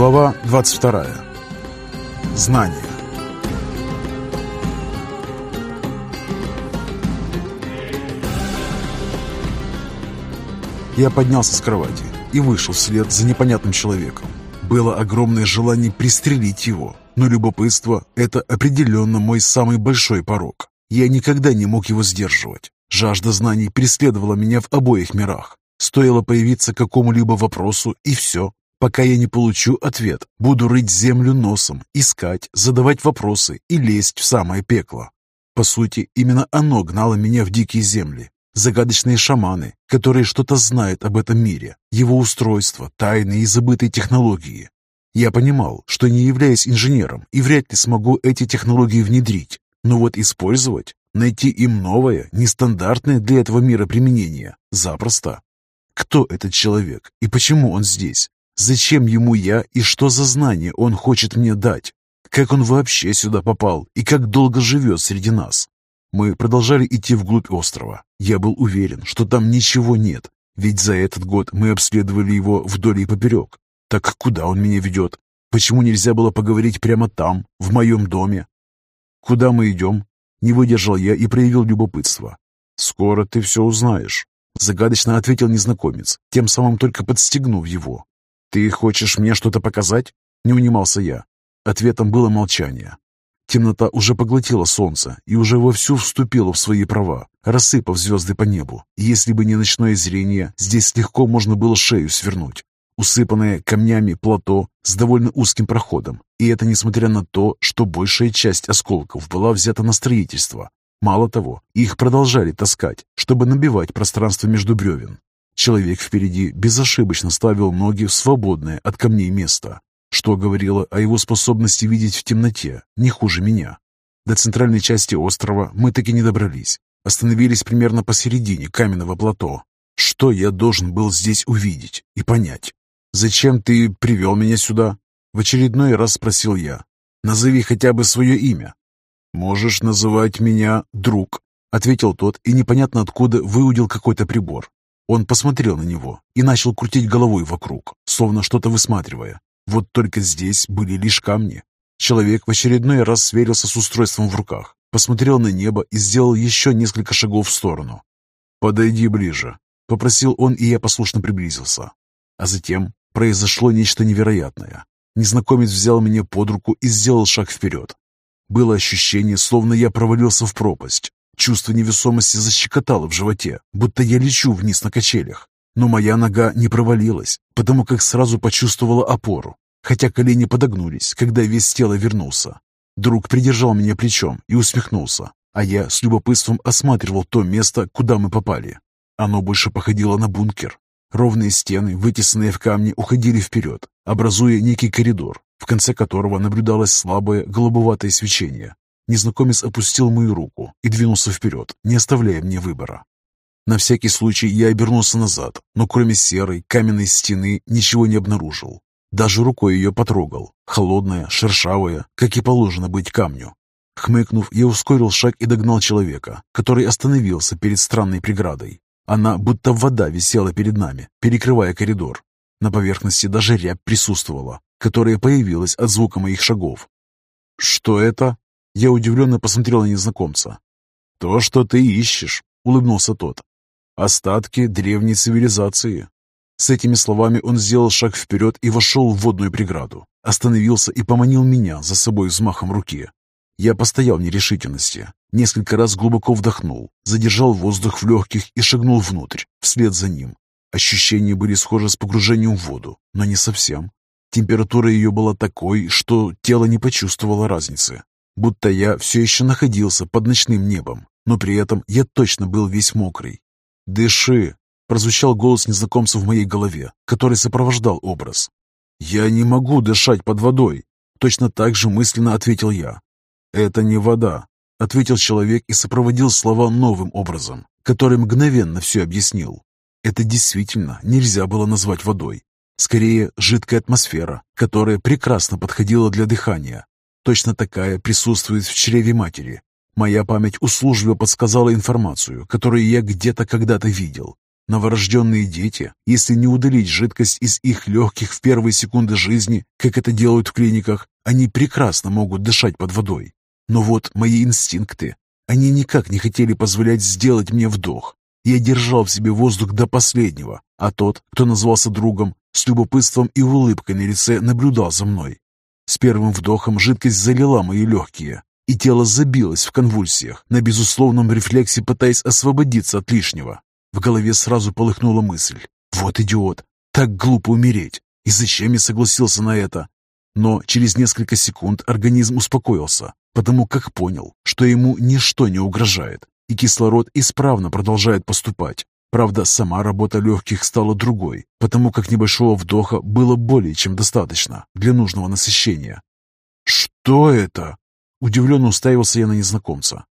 Глава 22. Знание. Я поднялся с кровати и вышел вслед за непонятным человеком. Было огромное желание пристрелить его, но любопытство – это определенно мой самый большой порог. Я никогда не мог его сдерживать. Жажда знаний преследовала меня в обоих мирах. Стоило появиться какому-либо вопросу, и все. Пока я не получу ответ, буду рыть землю носом, искать, задавать вопросы и лезть в самое пекло. По сути, именно оно гнало меня в дикие земли. Загадочные шаманы, которые что-то знают об этом мире, его устройство, тайны и забытые технологии. Я понимал, что не являюсь инженером и вряд ли смогу эти технологии внедрить, но вот использовать, найти им новое, нестандартное для этого мира применение, запросто. Кто этот человек и почему он здесь? Зачем ему я и что за знание он хочет мне дать? Как он вообще сюда попал и как долго живет среди нас? Мы продолжали идти вглубь острова. Я был уверен, что там ничего нет, ведь за этот год мы обследовали его вдоль и поперек. Так куда он меня ведет? Почему нельзя было поговорить прямо там, в моем доме? «Куда мы идем?» Не выдержал я и проявил любопытство. «Скоро ты все узнаешь», — загадочно ответил незнакомец, тем самым только подстегнув его. «Ты хочешь мне что-то показать?» — не унимался я. Ответом было молчание. Темнота уже поглотила солнце и уже вовсю вступила в свои права, рассыпав звезды по небу. Если бы не ночное зрение, здесь легко можно было шею свернуть усыпанное камнями плато с довольно узким проходом, и это несмотря на то, что большая часть осколков была взята на строительство. Мало того, их продолжали таскать, чтобы набивать пространство между бревен. Человек впереди безошибочно ставил ноги в свободное от камней место, что говорило о его способности видеть в темноте, не хуже меня. До центральной части острова мы таки не добрались. Остановились примерно посередине каменного плато. Что я должен был здесь увидеть и понять? «Зачем ты привел меня сюда?» В очередной раз спросил я. «Назови хотя бы свое имя». «Можешь называть меня друг», — ответил тот и непонятно откуда выудил какой-то прибор. Он посмотрел на него и начал крутить головой вокруг, словно что-то высматривая. Вот только здесь были лишь камни. Человек в очередной раз сверился с устройством в руках, посмотрел на небо и сделал еще несколько шагов в сторону. «Подойди ближе», — попросил он, и я послушно приблизился. А затем Произошло нечто невероятное. Незнакомец взял меня под руку и сделал шаг вперед. Было ощущение, словно я провалился в пропасть. Чувство невесомости защекотало в животе, будто я лечу вниз на качелях. Но моя нога не провалилась, потому как сразу почувствовала опору, хотя колени подогнулись, когда весь тело вернулся. Друг придержал меня плечом и усмехнулся, а я с любопытством осматривал то место, куда мы попали. Оно больше походило на бункер, Ровные стены, вытесанные в камни, уходили вперед, образуя некий коридор, в конце которого наблюдалось слабое голубоватое свечение. Незнакомец опустил мою руку и двинулся вперед, не оставляя мне выбора. На всякий случай я обернулся назад, но кроме серой каменной стены ничего не обнаружил. Даже рукой ее потрогал, холодная, шершавая, как и положено быть камню. Хмыкнув, я ускорил шаг и догнал человека, который остановился перед странной преградой. Она будто вода висела перед нами, перекрывая коридор. На поверхности даже рябь присутствовала, которая появилась от звука моих шагов. «Что это?» Я удивленно посмотрел на незнакомца. «То, что ты ищешь», — улыбнулся тот. «Остатки древней цивилизации». С этими словами он сделал шаг вперед и вошел в водную преграду. Остановился и поманил меня за собой взмахом руки. Я постоял в нерешительности, несколько раз глубоко вдохнул, задержал воздух в легких и шагнул внутрь, вслед за ним. Ощущения были схожи с погружением в воду, но не совсем. Температура ее была такой, что тело не почувствовало разницы. Будто я все еще находился под ночным небом, но при этом я точно был весь мокрый. «Дыши!» – прозвучал голос незнакомца в моей голове, который сопровождал образ. «Я не могу дышать под водой!» Точно так же мысленно ответил я, «Это не вода», — ответил человек и сопроводил слова новым образом, который мгновенно все объяснил. Это действительно нельзя было назвать водой. Скорее, жидкая атмосфера, которая прекрасно подходила для дыхания. Точно такая присутствует в чреве матери. Моя память услужливо подсказала информацию, которую я где-то когда-то видел. Новорожденные дети, если не удалить жидкость из их легких в первые секунды жизни, как это делают в клиниках, они прекрасно могут дышать под водой. Но вот мои инстинкты, они никак не хотели позволять сделать мне вдох. Я держал в себе воздух до последнего, а тот, кто назвался другом, с любопытством и улыбкой на лице наблюдал за мной. С первым вдохом жидкость залила мои легкие, и тело забилось в конвульсиях, на безусловном рефлексе пытаясь освободиться от лишнего. В голове сразу полыхнула мысль. «Вот идиот! Так глупо умереть! И зачем я согласился на это?» Но через несколько секунд организм успокоился, потому как понял, что ему ничто не угрожает, и кислород исправно продолжает поступать. Правда, сама работа легких стала другой, потому как небольшого вдоха было более чем достаточно для нужного насыщения. «Что это?» Удивленно уставился я на незнакомца.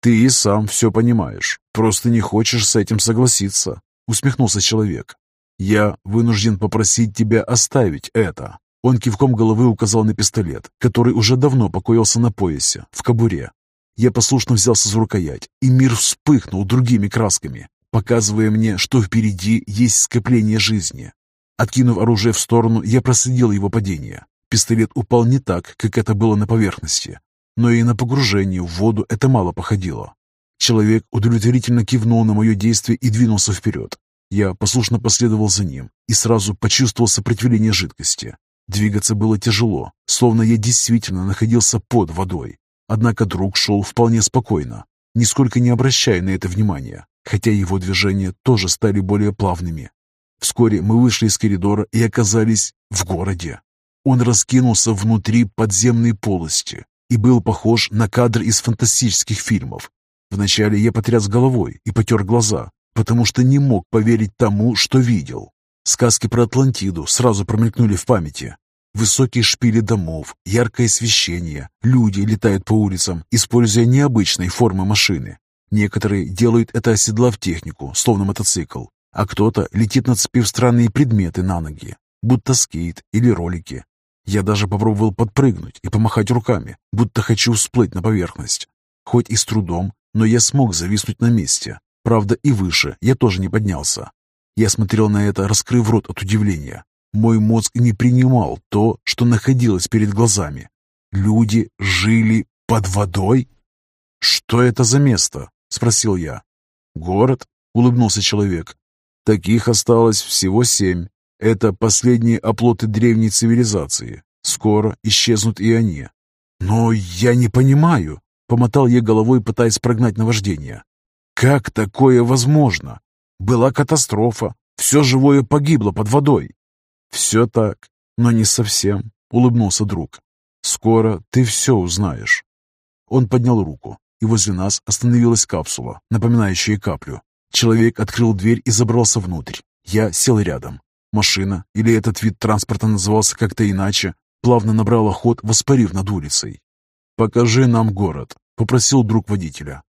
«Ты и сам все понимаешь, просто не хочешь с этим согласиться», усмехнулся человек. «Я вынужден попросить тебя оставить это». Он кивком головы указал на пистолет, который уже давно покоился на поясе, в кобуре. Я послушно взялся за рукоять, и мир вспыхнул другими красками, показывая мне, что впереди есть скопление жизни. Откинув оружие в сторону, я проследил его падение. Пистолет упал не так, как это было на поверхности, но и на погружение в воду это мало походило. Человек удовлетворительно кивнул на мое действие и двинулся вперед. Я послушно последовал за ним и сразу почувствовал сопротивление жидкости. Двигаться было тяжело, словно я действительно находился под водой. Однако друг шел вполне спокойно, нисколько не обращая на это внимания, хотя его движения тоже стали более плавными. Вскоре мы вышли из коридора и оказались в городе. Он раскинулся внутри подземной полости и был похож на кадр из фантастических фильмов. Вначале я потряс головой и потер глаза, потому что не мог поверить тому, что видел. Сказки про Атлантиду сразу промелькнули в памяти, Высокие шпили домов, яркое освещение, люди летают по улицам, используя необычные формы машины. Некоторые делают это оседлав технику, словно мотоцикл, а кто-то летит нацепив странные предметы на ноги, будто скейт или ролики. Я даже попробовал подпрыгнуть и помахать руками, будто хочу всплыть на поверхность. Хоть и с трудом, но я смог зависнуть на месте. Правда, и выше я тоже не поднялся. Я смотрел на это, раскрыв рот от удивления. Мой мозг не принимал то, что находилось перед глазами. Люди жили под водой? «Что это за место?» — спросил я. «Город?» — улыбнулся человек. «Таких осталось всего семь. Это последние оплоты древней цивилизации. Скоро исчезнут и они». «Но я не понимаю», — помотал я головой, пытаясь прогнать наваждение. «Как такое возможно? Была катастрофа, все живое погибло под водой. «Все так, но не совсем», — улыбнулся друг. «Скоро ты все узнаешь». Он поднял руку, и возле нас остановилась капсула, напоминающая каплю. Человек открыл дверь и забрался внутрь. Я сел рядом. Машина, или этот вид транспорта назывался как-то иначе, плавно набрала ход, воспарив над улицей. «Покажи нам город», — попросил друг водителя.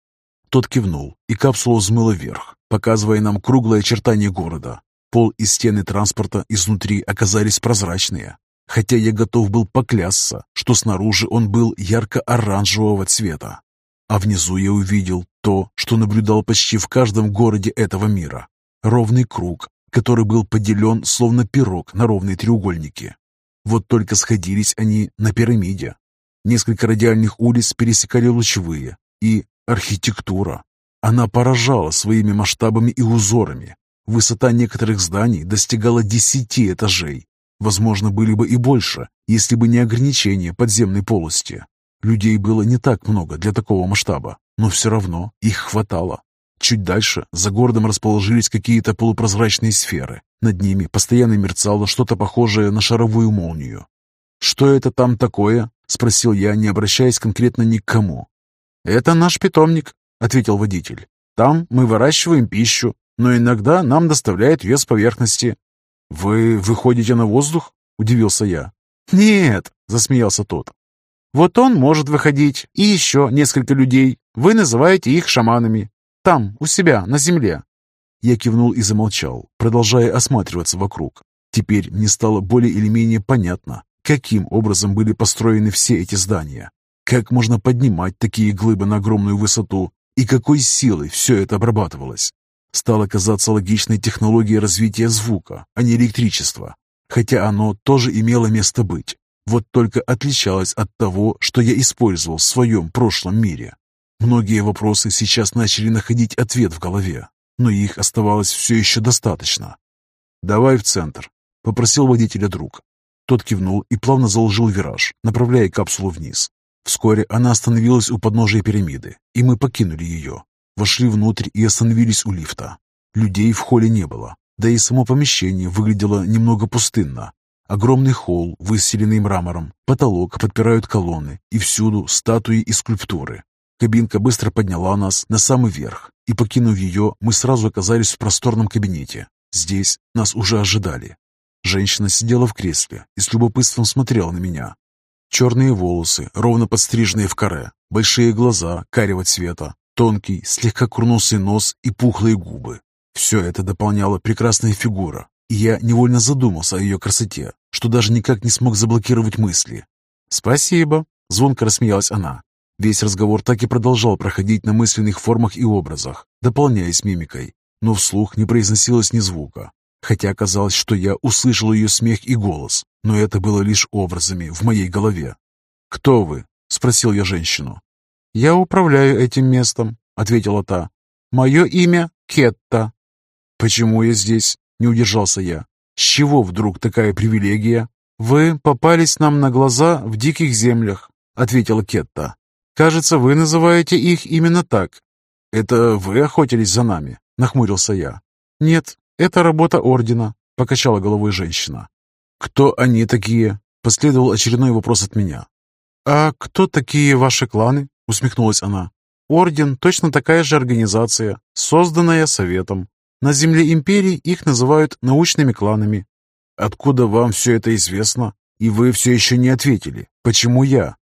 Тот кивнул, и капсула взмыла вверх, показывая нам круглое очертание города. Пол и стены транспорта изнутри оказались прозрачные, хотя я готов был поклясться, что снаружи он был ярко-оранжевого цвета. А внизу я увидел то, что наблюдал почти в каждом городе этого мира. Ровный круг, который был поделен словно пирог на ровные треугольники. Вот только сходились они на пирамиде. Несколько радиальных улиц пересекали лучевые, и архитектура. Она поражала своими масштабами и узорами, Высота некоторых зданий достигала десяти этажей. Возможно, были бы и больше, если бы не ограничение подземной полости. Людей было не так много для такого масштаба, но все равно их хватало. Чуть дальше за городом расположились какие-то полупрозрачные сферы. Над ними постоянно мерцало что-то похожее на шаровую молнию. «Что это там такое?» — спросил я, не обращаясь конкретно ни к кому. «Это наш питомник», — ответил водитель. «Там мы выращиваем пищу, но иногда нам доставляет вес поверхности». «Вы выходите на воздух?» – удивился я. «Нет», – засмеялся тот. «Вот он может выходить, и еще несколько людей. Вы называете их шаманами. Там, у себя, на земле». Я кивнул и замолчал, продолжая осматриваться вокруг. Теперь мне стало более или менее понятно, каким образом были построены все эти здания. Как можно поднимать такие глыбы на огромную высоту и какой силой все это обрабатывалось. стала казаться логичной технологией развития звука, а не электричества, хотя оно тоже имело место быть, вот только отличалось от того, что я использовал в своем прошлом мире. Многие вопросы сейчас начали находить ответ в голове, но их оставалось все еще достаточно. «Давай в центр», — попросил водителя друг. Тот кивнул и плавно заложил вираж, направляя капсулу вниз. Вскоре она остановилась у подножия пирамиды, и мы покинули ее. Вошли внутрь и остановились у лифта. Людей в холле не было, да и само помещение выглядело немного пустынно. Огромный холл, выселенный мрамором, потолок подпирают колонны, и всюду статуи и скульптуры. Кабинка быстро подняла нас на самый верх, и, покинув ее, мы сразу оказались в просторном кабинете. Здесь нас уже ожидали. Женщина сидела в кресле и с любопытством смотрела на меня. Черные волосы, ровно подстриженные в каре, большие глаза карего цвета, тонкий, слегка курносый нос и пухлые губы. Все это дополняла прекрасная фигура, и я невольно задумался о ее красоте, что даже никак не смог заблокировать мысли. «Спасибо», — звонко рассмеялась она. Весь разговор так и продолжал проходить на мысленных формах и образах, дополняясь мимикой, но вслух не произносилось ни звука. Хотя казалось, что я услышал ее смех и голос, но это было лишь образами в моей голове. «Кто вы?» — спросил я женщину. «Я управляю этим местом», — ответила та. «Мое имя Кетта». «Почему я здесь?» — не удержался я. «С чего вдруг такая привилегия?» «Вы попались нам на глаза в диких землях», — ответила Кетта. «Кажется, вы называете их именно так». «Это вы охотились за нами?» — нахмурился я. «Нет, это работа Ордена», — покачала головой женщина. «Кто они такие?» — последовал очередной вопрос от меня. «А кто такие ваши кланы?» — усмехнулась она. «Орден — точно такая же организация, созданная Советом. На земле Империи их называют научными кланами». «Откуда вам все это известно? И вы все еще не ответили. Почему я?»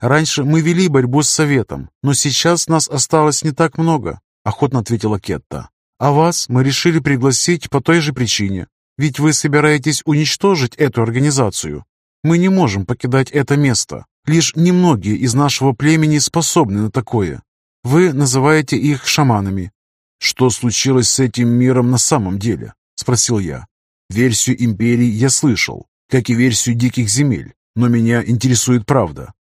«Раньше мы вели борьбу с Советом, но сейчас нас осталось не так много», — охотно ответила Кетта. «А вас мы решили пригласить по той же причине. Ведь вы собираетесь уничтожить эту организацию. Мы не можем покидать это место. Лишь немногие из нашего племени способны на такое. Вы называете их шаманами». «Что случилось с этим миром на самом деле?» — спросил я. «Версию Империи я слышал, как и версию Диких Земель, но меня интересует правда.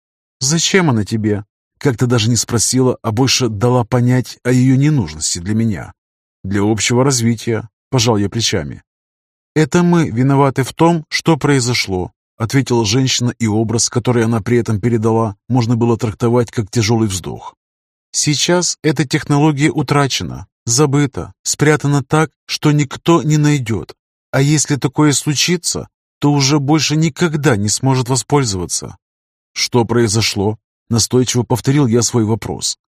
«Зачем она тебе?» Как-то даже не спросила, а больше дала понять о ее ненужности для меня. «Для общего развития», — пожал я плечами. «Это мы виноваты в том, что произошло», — ответила женщина, и образ, который она при этом передала, можно было трактовать как тяжелый вздох. «Сейчас эта технология утрачена, забыта, спрятана так, что никто не найдет. А если такое случится, то уже больше никогда не сможет воспользоваться. «Что произошло?» – настойчиво повторил я свой вопрос.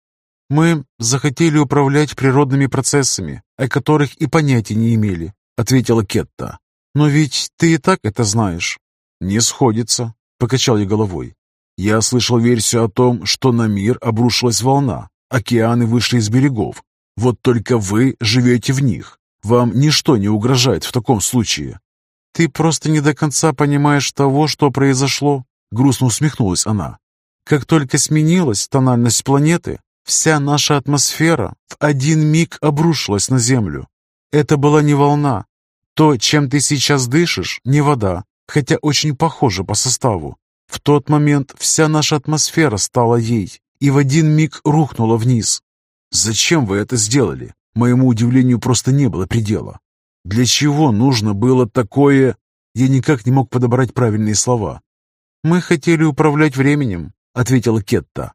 «Мы захотели управлять природными процессами, о которых и понятия не имели», – ответила Кетта. «Но ведь ты и так это знаешь». «Не сходится», – покачал я головой. «Я слышал версию о том, что на мир обрушилась волна, океаны вышли из берегов. Вот только вы живете в них. Вам ничто не угрожает в таком случае». «Ты просто не до конца понимаешь того, что произошло», Грустно усмехнулась она. Как только сменилась тональность планеты, вся наша атмосфера в один миг обрушилась на Землю. Это была не волна. То, чем ты сейчас дышишь, не вода, хотя очень похоже по составу. В тот момент вся наша атмосфера стала ей и в один миг рухнула вниз. Зачем вы это сделали? Моему удивлению просто не было предела. Для чего нужно было такое... Я никак не мог подобрать правильные слова. «Мы хотели управлять временем», — ответила Кетта.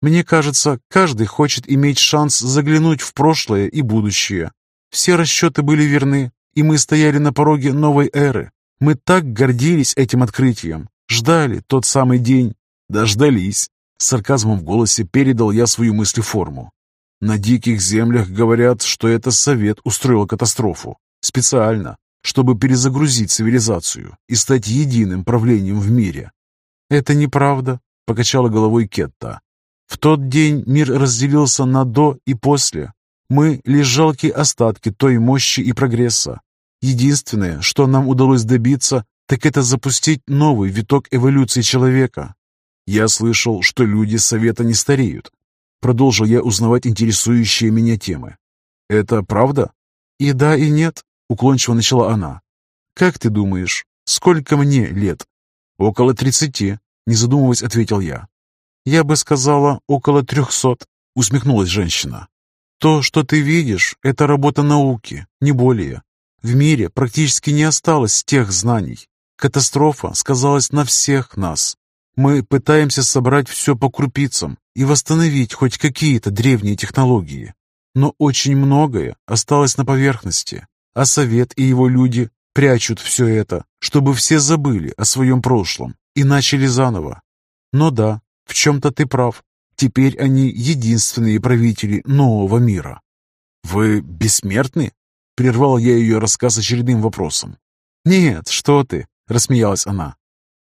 «Мне кажется, каждый хочет иметь шанс заглянуть в прошлое и будущее. Все расчеты были верны, и мы стояли на пороге новой эры. Мы так гордились этим открытием, ждали тот самый день. Дождались». С сарказмом в голосе передал я свою мыслеформу. На диких землях говорят, что это совет устроил катастрофу. Специально, чтобы перезагрузить цивилизацию и стать единым правлением в мире. «Это неправда», — покачала головой Кетта. «В тот день мир разделился на «до» и «после». Мы — лишь жалкие остатки той мощи и прогресса. Единственное, что нам удалось добиться, так это запустить новый виток эволюции человека. Я слышал, что люди Совета не стареют. Продолжил я узнавать интересующие меня темы. Это правда? «И да, и нет», — уклончиво начала она. «Как ты думаешь, сколько мне лет?» «Около тридцати», — не задумываясь, ответил я. «Я бы сказала, около трехсот», — усмехнулась женщина. «То, что ты видишь, это работа науки, не более. В мире практически не осталось тех знаний. Катастрофа сказалась на всех нас. Мы пытаемся собрать все по крупицам и восстановить хоть какие-то древние технологии. Но очень многое осталось на поверхности, а Совет и его люди прячут все это, чтобы все забыли о своем прошлом и начали заново. Но да, в чем-то ты прав. Теперь они единственные правители нового мира. «Вы бессмертны?» Прервал я ее рассказ очередным вопросом. «Нет, что ты!» — рассмеялась она.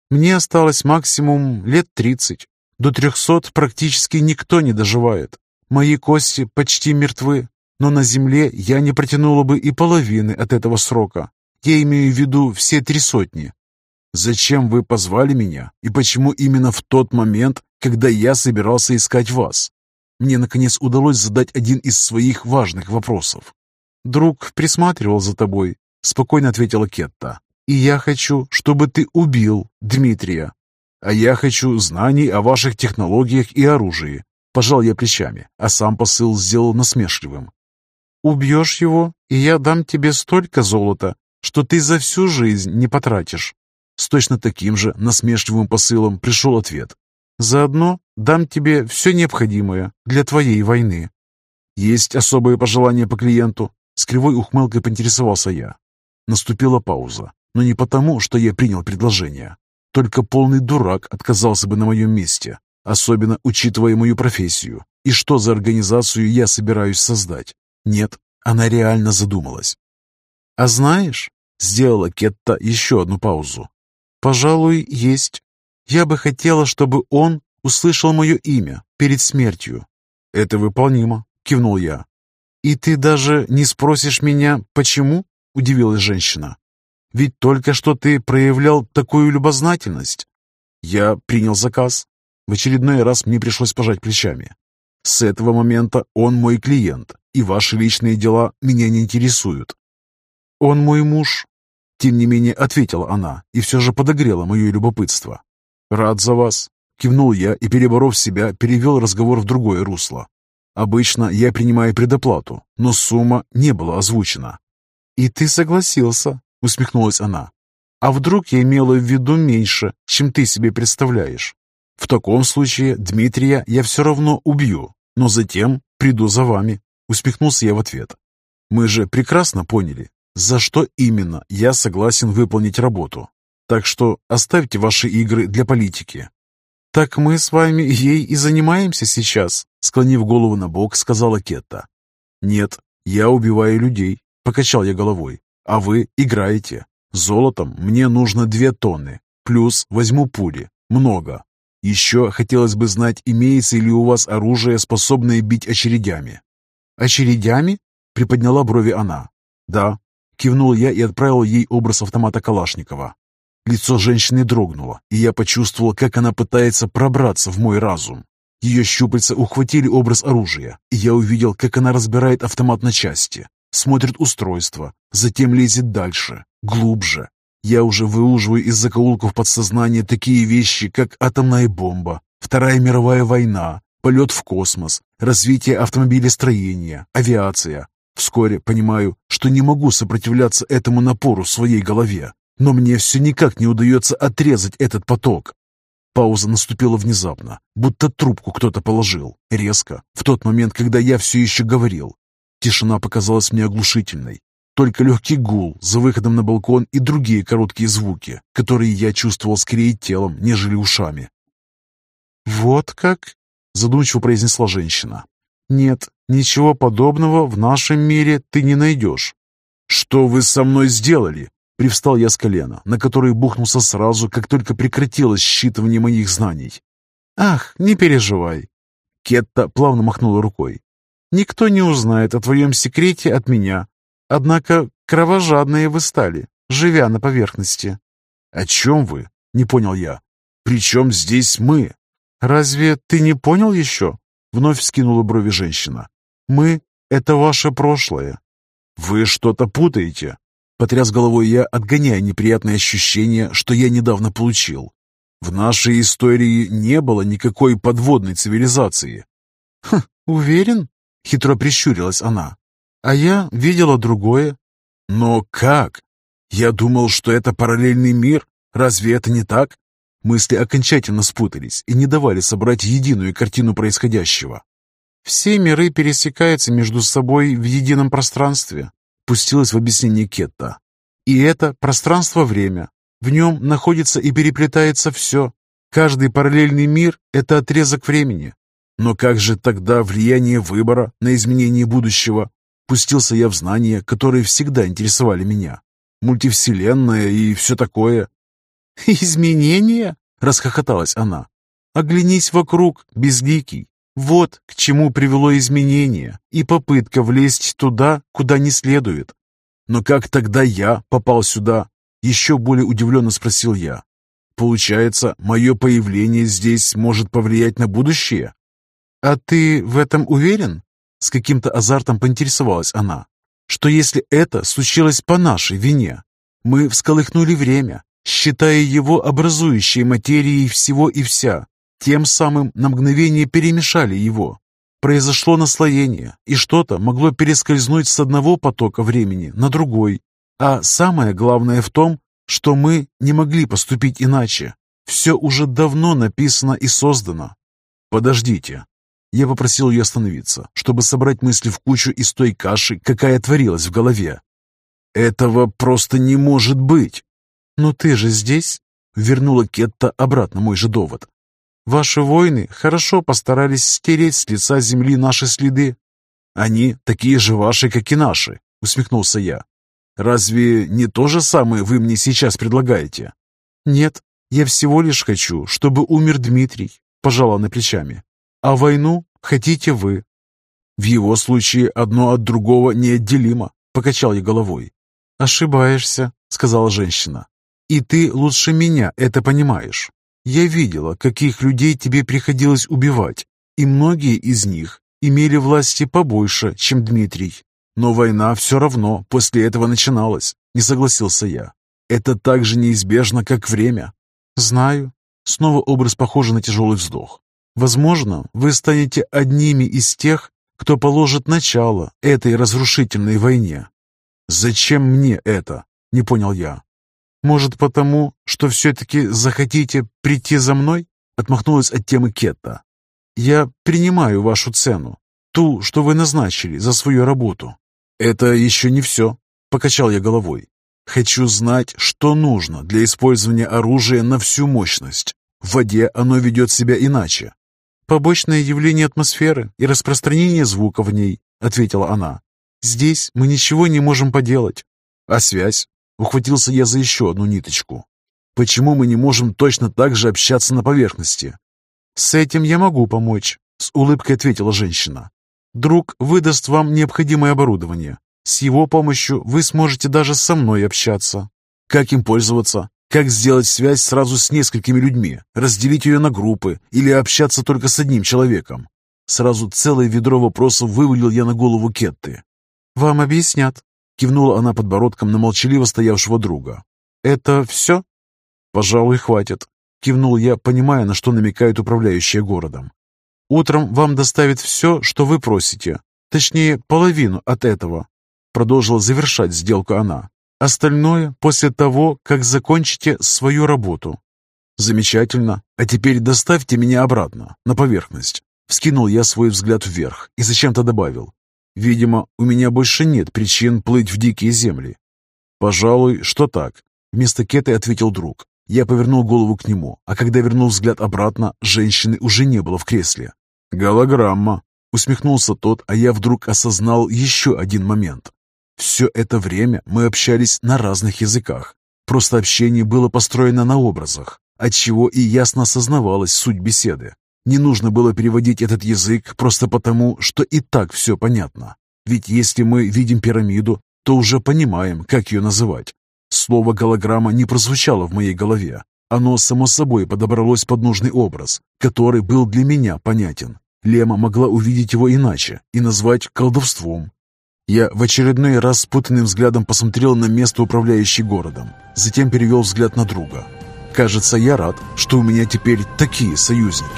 «Мне осталось максимум лет тридцать. До трехсот практически никто не доживает. Мои кости почти мертвы, но на земле я не протянула бы и половины от этого срока. Я имею в виду все три сотни. Зачем вы позвали меня и почему именно в тот момент, когда я собирался искать вас? Мне, наконец, удалось задать один из своих важных вопросов. «Друг присматривал за тобой», — спокойно ответила Кетта. «И я хочу, чтобы ты убил Дмитрия. А я хочу знаний о ваших технологиях и оружии». Пожал я плечами, а сам посыл сделал насмешливым. «Убьешь его, и я дам тебе столько золота, что ты за всю жизнь не потратишь». С точно таким же насмешливым посылом пришел ответ. «Заодно дам тебе все необходимое для твоей войны». «Есть особые пожелания по клиенту?» С кривой ухмылкой поинтересовался я. Наступила пауза, но не потому, что я принял предложение. Только полный дурак отказался бы на моем месте, особенно учитывая мою профессию и что за организацию я собираюсь создать. Нет, она реально задумалась. «А знаешь...» — сделала Кетта еще одну паузу. «Пожалуй, есть. Я бы хотела, чтобы он услышал мое имя перед смертью». «Это выполнимо», — кивнул я. «И ты даже не спросишь меня, почему?» – удивилась женщина. «Ведь только что ты проявлял такую любознательность». Я принял заказ. В очередной раз мне пришлось пожать плечами. С этого момента он мой клиент, и ваши личные дела меня не интересуют. Он мой муж. Тем не менее, ответила она и все же подогрела мое любопытство. Рад за вас. Кивнул я и, переборов себя, перевел разговор в другое русло. Обычно я принимаю предоплату, но сумма не была озвучена. «И ты согласился?» — усмехнулась она. «А вдруг я имела в виду меньше, чем ты себе представляешь? В таком случае Дмитрия я все равно убью, но затем приду за вами», — усмехнулся я в ответ. «Мы же прекрасно поняли, за что именно я согласен выполнить работу. Так что оставьте ваши игры для политики. «Так мы с вами ей и занимаемся сейчас», — склонив голову на бок, сказала Кетта. «Нет, я убиваю людей», — покачал я головой. «А вы играете. Золотом мне нужно две тонны, плюс возьму пули. Много. Еще хотелось бы знать, имеется ли у вас оружие, способное бить очередями». «Очередями?» — приподняла брови она. «Да», — кивнул я и отправил ей образ автомата Калашникова. Лицо женщины дрогнуло, и я почувствовал, как она пытается пробраться в мой разум. Ее щупальца ухватили образ оружия, и я увидел, как она разбирает автомат на части, смотрит устройство, затем лезет дальше, глубже. Я уже выуживаю из закоулков подсознания такие вещи, как атомная бомба, Вторая мировая война, полет в космос, развитие автомобилестроения, авиация. Вскоре понимаю, что не могу сопротивляться этому напору в своей голове. Но мне все никак не удается отрезать этот поток. Пауза наступила внезапно, будто трубку кто-то положил, резко, в тот момент, когда я все еще говорил. Тишина показалась мне оглушительной. Только легкий гул за выходом на балкон и другие короткие звуки, которые я чувствовал скорее телом, нежели ушами. «Вот как?» — задумчиво произнесла женщина. «Нет, ничего подобного в нашем мире ты не найдешь». «Что вы со мной сделали?» Привстал я с колена, на которое бухнулся сразу, как только прекратилось считывание моих знаний. «Ах, не переживай!» Кетта плавно махнула рукой. «Никто не узнает о твоем секрете от меня. Однако кровожадные вы стали, живя на поверхности». «О чем вы?» — не понял я. «При чем здесь мы?» «Разве ты не понял еще?» — вновь скинула брови женщина. «Мы — это ваше прошлое. «Вы что-то путаете!» Потряс головой я, отгоняя неприятное ощущение, что я недавно получил. В нашей истории не было никакой подводной цивилизации. «Хм, уверен?» — хитро прищурилась она. «А я видела другое». «Но как? Я думал, что это параллельный мир. Разве это не так?» Мысли окончательно спутались и не давали собрать единую картину происходящего. «Все миры пересекаются между собой в едином пространстве», пустилась в объяснение Кетта. «И это пространство-время. В нем находится и переплетается все. Каждый параллельный мир – это отрезок времени. Но как же тогда влияние выбора на изменение будущего? Пустился я в знания, которые всегда интересовали меня. Мультивселенная и все такое. «Изменения?» — расхохоталась она. «Оглянись вокруг, безликий. Вот к чему привело изменение и попытка влезть туда, куда не следует. Но как тогда я попал сюда? Еще более удивленно спросил я. Получается, мое появление здесь может повлиять на будущее? А ты в этом уверен? С каким-то азартом поинтересовалась она. Что если это случилось по нашей вине? Мы всколыхнули время, считая его образующей материей всего и вся, тем самым на мгновение перемешали его. Произошло наслоение, и что-то могло перескользнуть с одного потока времени на другой. А самое главное в том, что мы не могли поступить иначе. Все уже давно написано и создано. Подождите. Я попросил ее остановиться, чтобы собрать мысли в кучу из той каши, какая творилась в голове. Этого просто не может быть. «Но ты же здесь?» — вернула Кетта обратно мой же довод. «Ваши воины хорошо постарались стереть с лица земли наши следы». «Они такие же ваши, как и наши», — усмехнулся я. «Разве не то же самое вы мне сейчас предлагаете?» «Нет, я всего лишь хочу, чтобы умер Дмитрий», — пожала на плечами. «А войну хотите вы». «В его случае одно от другого неотделимо», — покачал я головой. «Ошибаешься», — сказала женщина. И ты лучше меня это понимаешь. Я видела, каких людей тебе приходилось убивать, и многие из них имели власти побольше, чем Дмитрий. Но война все равно после этого начиналась, не согласился я. Это так же неизбежно, как время. Знаю. Снова образ похожий на тяжелый вздох. Возможно, вы станете одними из тех, кто положит начало этой разрушительной войне. Зачем мне это? Не понял я. «Может, потому, что все-таки захотите прийти за мной?» Отмахнулась от темы Кетта. «Я принимаю вашу цену, ту, что вы назначили за свою работу». «Это еще не все», — покачал я головой. «Хочу знать, что нужно для использования оружия на всю мощность. В воде оно ведет себя иначе». «Побочное явление атмосферы и распространение звука в ней», — ответила она. «Здесь мы ничего не можем поделать». «А связь?» Ухватился я за еще одну ниточку. Почему мы не можем точно так же общаться на поверхности? С этим я могу помочь, с улыбкой ответила женщина. Друг выдаст вам необходимое оборудование. С его помощью вы сможете даже со мной общаться. Как им пользоваться? Как сделать связь сразу с несколькими людьми? Разделить ее на группы или общаться только с одним человеком? Сразу целое ведро вопросов вывалил я на голову Кетты. «Вам объяснят», Кивнула она подбородком на молчаливо стоявшего друга. «Это все?» «Пожалуй, хватит», — кивнул я, понимая, на что намекает управляющая городом. «Утром вам доставят все, что вы просите. Точнее, половину от этого», — продолжила завершать сделку она. «Остальное после того, как закончите свою работу». «Замечательно. А теперь доставьте меня обратно, на поверхность». Вскинул я свой взгляд вверх и зачем-то добавил. Видимо, у меня больше нет причин плыть в дикие земли. Пожалуй, что так. Вместо Кеты ответил друг. Я повернул голову к нему, а когда вернул взгляд обратно, женщины уже не было в кресле. «Голограмма!» — усмехнулся тот, а я вдруг осознал еще один момент. Все это время мы общались на разных языках. Просто общение было построено на образах, отчего и ясно осознавалась суть беседы. Не нужно было переводить этот язык просто потому, что и так все понятно. Ведь если мы видим пирамиду, то уже понимаем, как ее называть. Слово «голограмма» не прозвучало в моей голове. Оно само собой подобралось под нужный образ, который был для меня понятен. Лема могла увидеть его иначе и назвать колдовством. Я в очередной раз спутанным взглядом посмотрел на место, управляющее городом. Затем перевел взгляд на друга. Кажется, я рад, что у меня теперь такие союзники.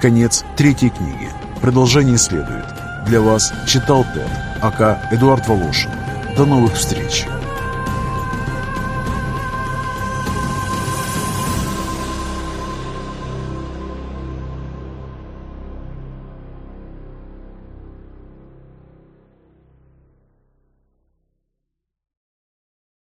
Конец третьей книги. Продолжение следует. Для вас читал Тед, АК Эдуард Волошин. До новых встреч!